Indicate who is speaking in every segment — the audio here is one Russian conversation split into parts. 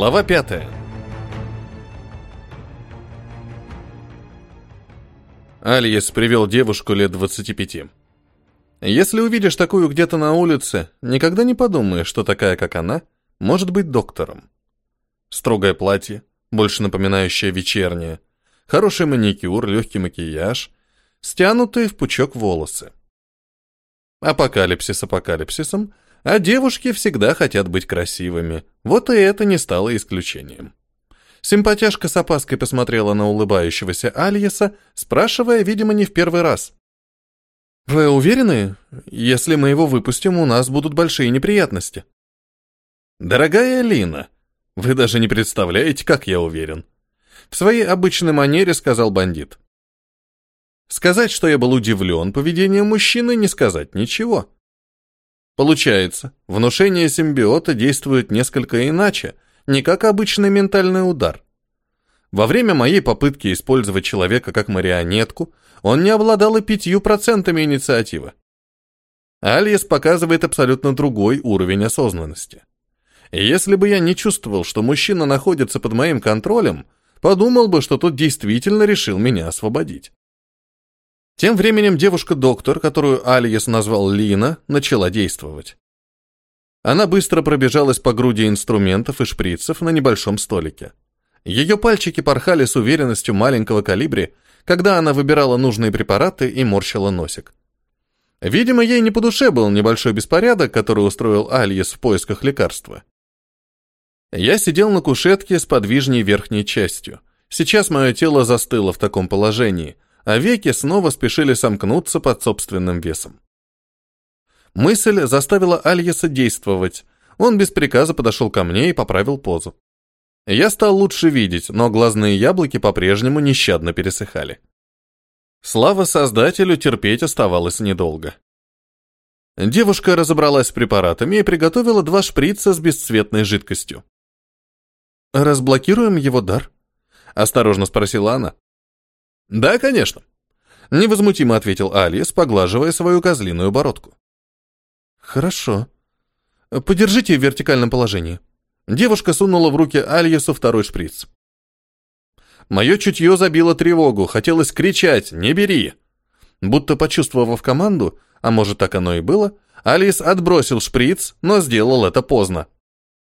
Speaker 1: Глава пятая. Альес привел девушку лет 25. Если увидишь такую где-то на улице, никогда не подумаешь, что такая, как она, может быть доктором. Строгое платье, больше напоминающее вечернее, хороший маникюр, легкий макияж, стянутые в пучок волосы. Апокалипсис апокалипсисом, а девушки всегда хотят быть красивыми. Вот и это не стало исключением. Симпатяшка с опаской посмотрела на улыбающегося Альеса, спрашивая, видимо, не в первый раз. «Вы уверены? Если мы его выпустим, у нас будут большие неприятности». «Дорогая Лина, вы даже не представляете, как я уверен». В своей обычной манере сказал бандит. Сказать, что я был удивлен поведением мужчины, не сказать ничего. Получается, внушение симбиота действует несколько иначе, не как обычный ментальный удар. Во время моей попытки использовать человека как марионетку, он не обладал и пятью процентами инициативы. Альес показывает абсолютно другой уровень осознанности. Если бы я не чувствовал, что мужчина находится под моим контролем, подумал бы, что тот действительно решил меня освободить. Тем временем девушка-доктор, которую Альес назвал Лина, начала действовать. Она быстро пробежалась по груди инструментов и шприцев на небольшом столике. Ее пальчики порхали с уверенностью маленького калибри, когда она выбирала нужные препараты и морщила носик. Видимо, ей не по душе был небольшой беспорядок, который устроил Альес в поисках лекарства. Я сидел на кушетке с подвижней верхней частью. Сейчас мое тело застыло в таком положении – а веки снова спешили сомкнуться под собственным весом. Мысль заставила Альеса действовать. Он без приказа подошел ко мне и поправил позу. Я стал лучше видеть, но глазные яблоки по-прежнему нещадно пересыхали. Слава создателю, терпеть оставалось недолго. Девушка разобралась с препаратами и приготовила два шприца с бесцветной жидкостью. «Разблокируем его дар?» – осторожно спросила она. «Да, конечно», — невозмутимо ответил Алис, поглаживая свою козлиную бородку. «Хорошо. Подержите в вертикальном положении». Девушка сунула в руки Альесу второй шприц. Мое чутье забило тревогу, хотелось кричать «Не бери!». Будто почувствовав команду, а может так оно и было, Алис отбросил шприц, но сделал это поздно.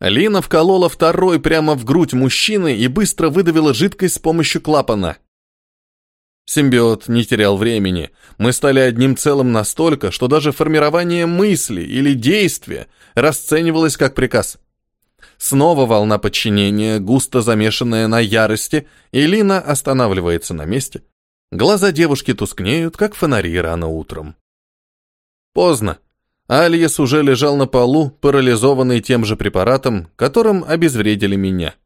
Speaker 1: Лина вколола второй прямо в грудь мужчины и быстро выдавила жидкость с помощью клапана. Симбиот не терял времени. Мы стали одним целым настолько, что даже формирование мысли или действия расценивалось как приказ. Снова волна подчинения, густо замешанная на ярости, и Лина останавливается на месте. Глаза девушки тускнеют, как фонари рано утром. Поздно. Альес уже лежал на полу, парализованный тем же препаратом, которым обезвредили меня.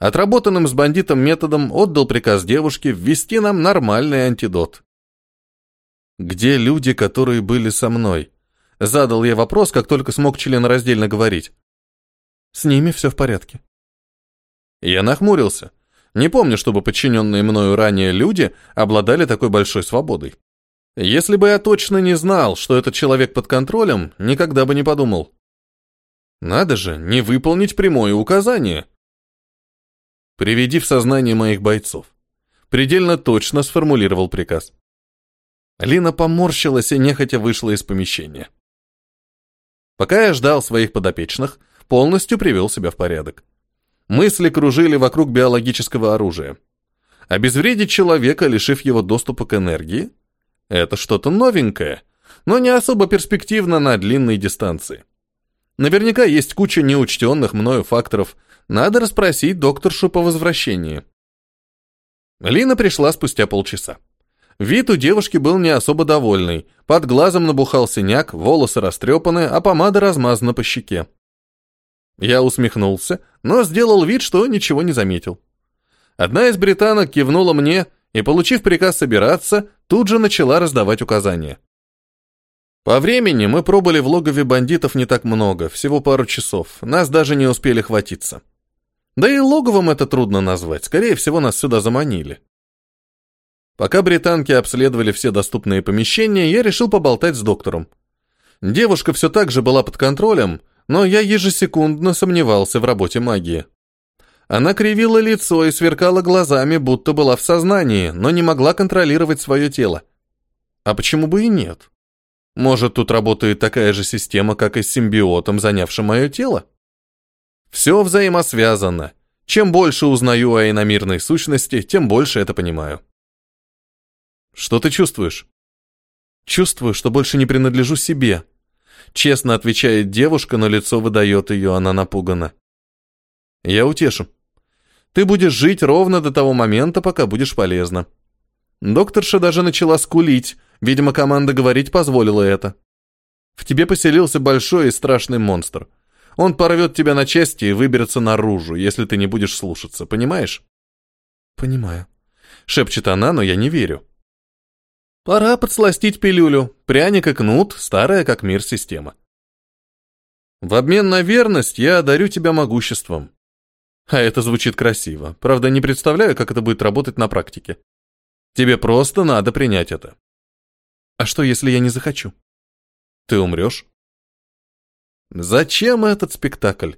Speaker 1: Отработанным с бандитом методом отдал приказ девушке ввести нам нормальный антидот. «Где люди, которые были со мной?» Задал я вопрос, как только смог членораздельно говорить. «С ними все в порядке». Я нахмурился. Не помню, чтобы подчиненные мною ранее люди обладали такой большой свободой. Если бы я точно не знал, что этот человек под контролем, никогда бы не подумал. Надо же, не выполнить прямое указание. Приведи в сознание моих бойцов. Предельно точно сформулировал приказ. Лина поморщилась и нехотя вышла из помещения. Пока я ждал своих подопечных, полностью привел себя в порядок. Мысли кружили вокруг биологического оружия. Обезвредить человека, лишив его доступа к энергии, это что-то новенькое, но не особо перспективно на длинной дистанции. Наверняка есть куча неучтенных мною факторов – надо расспросить докторшу по возвращении. Лина пришла спустя полчаса. Вид у девушки был не особо довольный. Под глазом набухал синяк, волосы растрепаны, а помада размазана по щеке. Я усмехнулся, но сделал вид, что ничего не заметил. Одна из британок кивнула мне и, получив приказ собираться, тут же начала раздавать указания. По времени мы пробыли в логове бандитов не так много, всего пару часов, нас даже не успели хватиться. Да и логовом это трудно назвать, скорее всего, нас сюда заманили. Пока британки обследовали все доступные помещения, я решил поболтать с доктором. Девушка все так же была под контролем, но я ежесекундно сомневался в работе магии. Она кривила лицо и сверкала глазами, будто была в сознании, но не могла контролировать свое тело. А почему бы и нет? Может, тут работает такая же система, как и с симбиотом, занявшим мое тело? Все взаимосвязано. Чем больше узнаю о иномирной сущности, тем больше это понимаю. Что ты чувствуешь? Чувствую, что больше не принадлежу себе. Честно отвечает девушка, но лицо выдает ее, она напугана. Я утешу. Ты будешь жить ровно до того момента, пока будешь полезна. Докторша даже начала скулить, видимо, команда говорить позволила это. В тебе поселился большой и страшный монстр. Он порвет тебя на части и выберется наружу, если ты не будешь слушаться, понимаешь? Понимаю. Шепчет она, но я не верю. Пора подсластить пилюлю. Пряник и кнут, старая как мир система. В обмен на верность я одарю тебя могуществом. А это звучит красиво. Правда, не представляю, как это будет работать на практике. Тебе просто надо принять это. А что, если я не захочу? Ты умрешь? Зачем этот спектакль?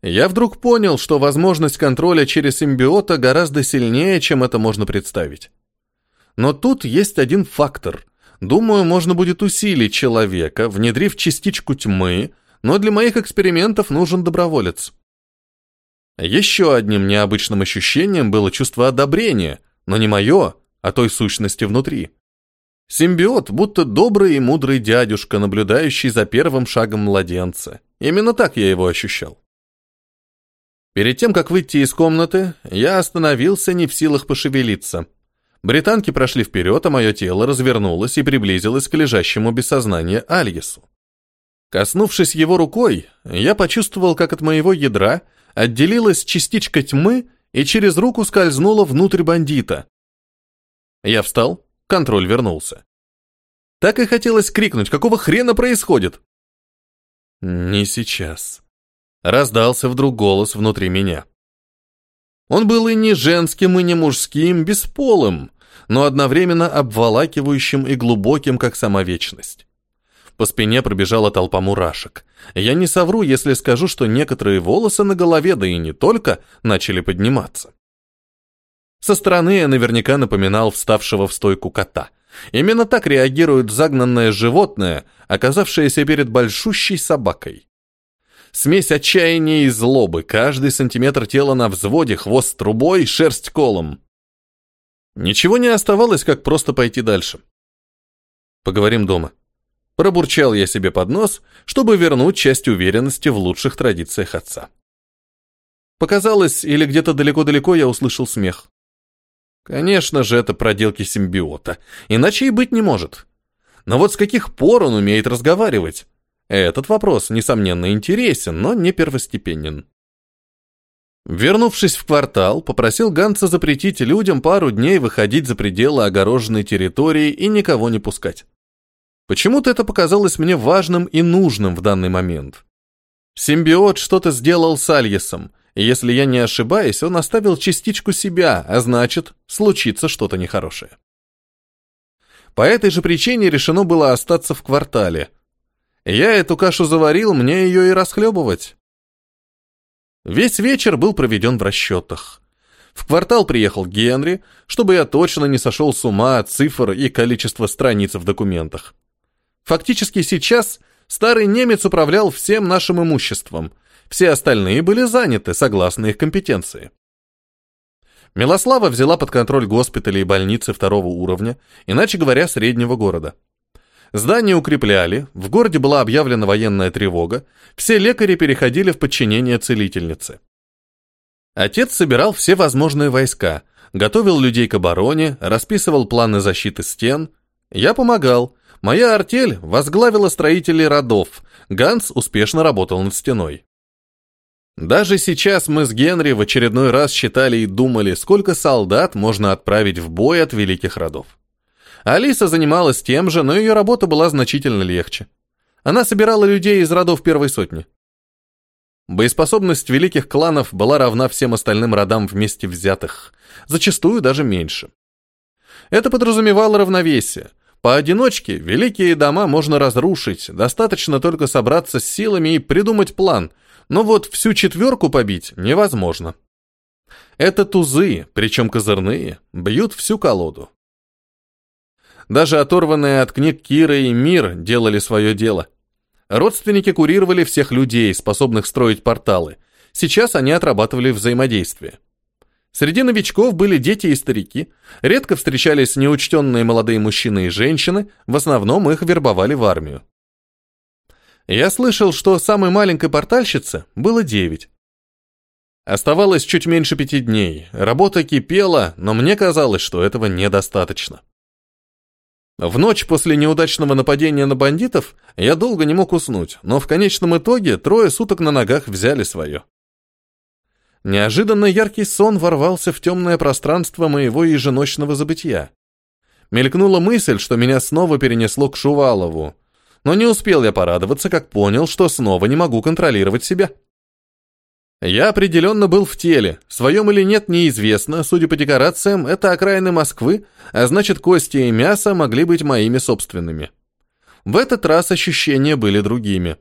Speaker 1: Я вдруг понял, что возможность контроля через симбиота гораздо сильнее, чем это можно представить. Но тут есть один фактор. Думаю, можно будет усилить человека, внедрив частичку тьмы, но для моих экспериментов нужен доброволец. Еще одним необычным ощущением было чувство одобрения, но не мое, а той сущности внутри. Симбиот, будто добрый и мудрый дядюшка, наблюдающий за первым шагом младенца. Именно так я его ощущал. Перед тем, как выйти из комнаты, я остановился не в силах пошевелиться. Британки прошли вперед, а мое тело развернулось и приблизилось к лежащему без сознания Альесу. Коснувшись его рукой, я почувствовал, как от моего ядра отделилась частичка тьмы и через руку скользнула внутрь бандита. Я встал, контроль вернулся. Так и хотелось крикнуть, какого хрена происходит? Не сейчас. Раздался вдруг голос внутри меня. Он был и не женским, и не мужским, бесполым, но одновременно обволакивающим и глубоким, как сама вечность. По спине пробежала толпа мурашек. Я не совру, если скажу, что некоторые волосы на голове, да и не только, начали подниматься. Со стороны я наверняка напоминал вставшего в стойку кота. Именно так реагирует загнанное животное, оказавшееся перед большущей собакой. Смесь отчаяния и злобы, каждый сантиметр тела на взводе, хвост трубой, шерсть колом. Ничего не оставалось, как просто пойти дальше. Поговорим дома. Пробурчал я себе под нос, чтобы вернуть часть уверенности в лучших традициях отца. Показалось, или где-то далеко-далеко я услышал смех. Конечно же, это проделки симбиота, иначе и быть не может. Но вот с каких пор он умеет разговаривать? Этот вопрос, несомненно, интересен, но не первостепенен. Вернувшись в квартал, попросил Ганса запретить людям пару дней выходить за пределы огороженной территории и никого не пускать. Почему-то это показалось мне важным и нужным в данный момент. Симбиот что-то сделал с Альесом, если я не ошибаюсь, он оставил частичку себя, а значит, случится что-то нехорошее. По этой же причине решено было остаться в квартале. Я эту кашу заварил, мне ее и расхлебывать. Весь вечер был проведен в расчетах. В квартал приехал Генри, чтобы я точно не сошел с ума от цифр и количества страниц в документах. Фактически сейчас старый немец управлял всем нашим имуществом. Все остальные были заняты, согласно их компетенции. Милослава взяла под контроль госпитали и больницы второго уровня, иначе говоря, среднего города. Здания укрепляли, в городе была объявлена военная тревога, все лекари переходили в подчинение целительнице. Отец собирал все возможные войска, готовил людей к обороне, расписывал планы защиты стен. Я помогал, Моя артель возглавила строителей родов. Ганс успешно работал над стеной. Даже сейчас мы с Генри в очередной раз считали и думали, сколько солдат можно отправить в бой от великих родов. Алиса занималась тем же, но ее работа была значительно легче. Она собирала людей из родов первой сотни. Боеспособность великих кланов была равна всем остальным родам вместе взятых, зачастую даже меньше. Это подразумевало равновесие – Поодиночке великие дома можно разрушить, достаточно только собраться с силами и придумать план, но вот всю четверку побить невозможно. Это тузы, причем козырные, бьют всю колоду. Даже оторванные от книг Кира и Мир делали свое дело. Родственники курировали всех людей, способных строить порталы. Сейчас они отрабатывали взаимодействие. Среди новичков были дети и старики, редко встречались неучтенные молодые мужчины и женщины, в основном их вербовали в армию. Я слышал, что самой маленькой портальщице было девять. Оставалось чуть меньше пяти дней, работа кипела, но мне казалось, что этого недостаточно. В ночь после неудачного нападения на бандитов я долго не мог уснуть, но в конечном итоге трое суток на ногах взяли свое. Неожиданно яркий сон ворвался в темное пространство моего еженочного забытия. Мелькнула мысль, что меня снова перенесло к Шувалову, но не успел я порадоваться, как понял, что снова не могу контролировать себя. Я определенно был в теле, своем или нет неизвестно, судя по декорациям, это окраины Москвы, а значит кости и мясо могли быть моими собственными. В этот раз ощущения были другими.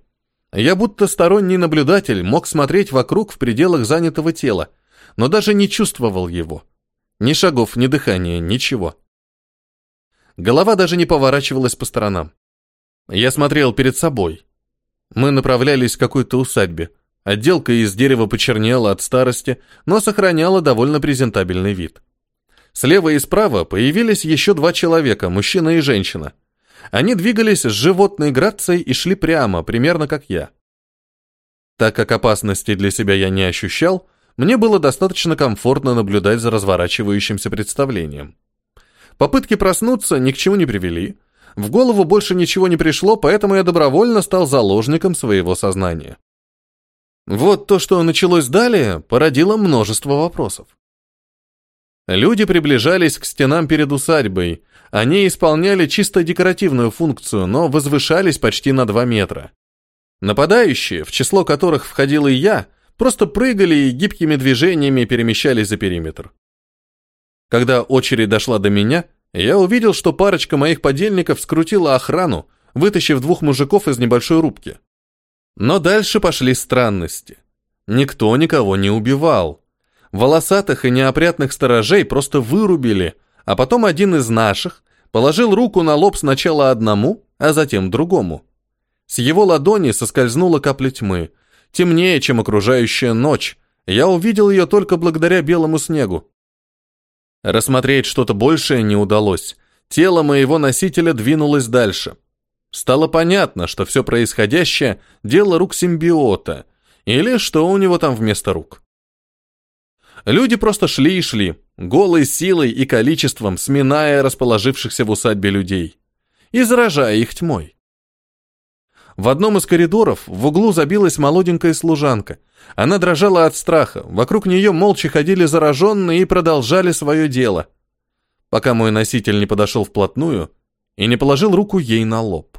Speaker 1: Я будто сторонний наблюдатель мог смотреть вокруг в пределах занятого тела, но даже не чувствовал его. Ни шагов, ни дыхания, ничего. Голова даже не поворачивалась по сторонам. Я смотрел перед собой. Мы направлялись к какой-то усадьбе. Отделка из дерева почернела от старости, но сохраняла довольно презентабельный вид. Слева и справа появились еще два человека, мужчина и женщина. Они двигались с животной грацией и шли прямо, примерно как я. Так как опасности для себя я не ощущал, мне было достаточно комфортно наблюдать за разворачивающимся представлением. Попытки проснуться ни к чему не привели. В голову больше ничего не пришло, поэтому я добровольно стал заложником своего сознания. Вот то, что началось далее, породило множество вопросов. Люди приближались к стенам перед усадьбой. Они исполняли чисто декоративную функцию, но возвышались почти на 2 метра. Нападающие, в число которых входил и я, просто прыгали и гибкими движениями перемещались за периметр. Когда очередь дошла до меня, я увидел, что парочка моих подельников скрутила охрану, вытащив двух мужиков из небольшой рубки. Но дальше пошли странности. Никто никого не убивал. Волосатых и неопрятных сторожей просто вырубили, а потом один из наших положил руку на лоб сначала одному, а затем другому. С его ладони соскользнула капля тьмы, темнее, чем окружающая ночь. Я увидел ее только благодаря белому снегу. Рассмотреть что-то большее не удалось. Тело моего носителя двинулось дальше. Стало понятно, что все происходящее – дело рук симбиота, или что у него там вместо рук. Люди просто шли и шли, голой силой и количеством сминая расположившихся в усадьбе людей и заражая их тьмой. В одном из коридоров в углу забилась молоденькая служанка. Она дрожала от страха, вокруг нее молча ходили зараженные и продолжали свое дело. Пока мой носитель не подошел вплотную и не положил руку ей на лоб.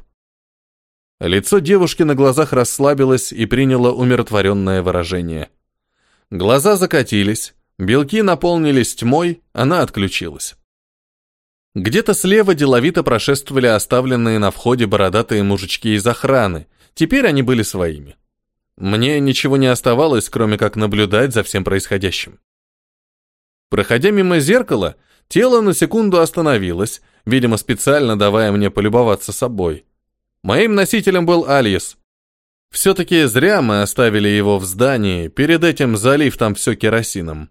Speaker 1: Лицо девушки на глазах расслабилось и приняло умиротворенное выражение. Глаза закатились, белки наполнились тьмой, она отключилась. Где-то слева деловито прошествовали оставленные на входе бородатые мужички из охраны. Теперь они были своими. Мне ничего не оставалось, кроме как наблюдать за всем происходящим. Проходя мимо зеркала, тело на секунду остановилось, видимо, специально давая мне полюбоваться собой. Моим носителем был Альес. Все-таки зря мы оставили его в здании, перед этим залив там все керосином.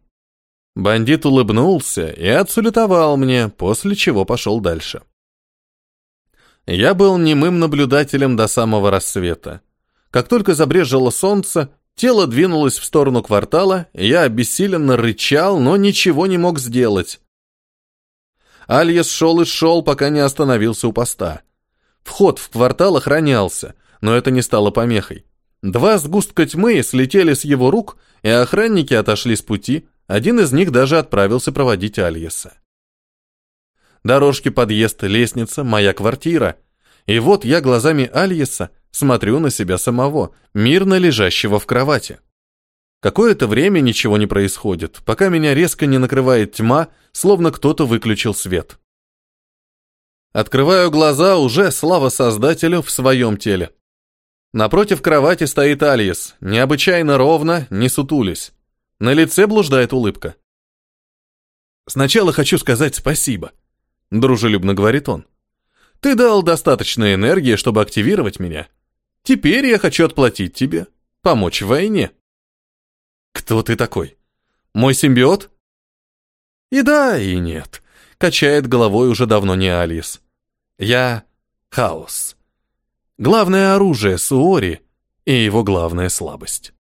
Speaker 1: Бандит улыбнулся и отсулетовал мне, после чего пошел дальше. Я был немым наблюдателем до самого рассвета. Как только забрежило солнце, тело двинулось в сторону квартала, я обессиленно рычал, но ничего не мог сделать. Альес шел и шел, пока не остановился у поста. Вход в квартал охранялся, но это не стало помехой. Два сгустка тьмы слетели с его рук, и охранники отошли с пути, один из них даже отправился проводить Альеса. Дорожки, подъезд, лестница, моя квартира. И вот я глазами Альеса смотрю на себя самого, мирно лежащего в кровати. Какое-то время ничего не происходит, пока меня резко не накрывает тьма, словно кто-то выключил свет. Открываю глаза уже, слава создателю, в своем теле. Напротив кровати стоит Алиес, необычайно ровно, не сутулись. На лице блуждает улыбка. «Сначала хочу сказать спасибо», — дружелюбно говорит он. «Ты дал достаточно энергии, чтобы активировать меня. Теперь я хочу отплатить тебе, помочь в войне». «Кто ты такой? Мой симбиот?» «И да, и нет», — качает головой уже давно не Алис. «Я — хаос. Главное оружие Суори и его главная слабость».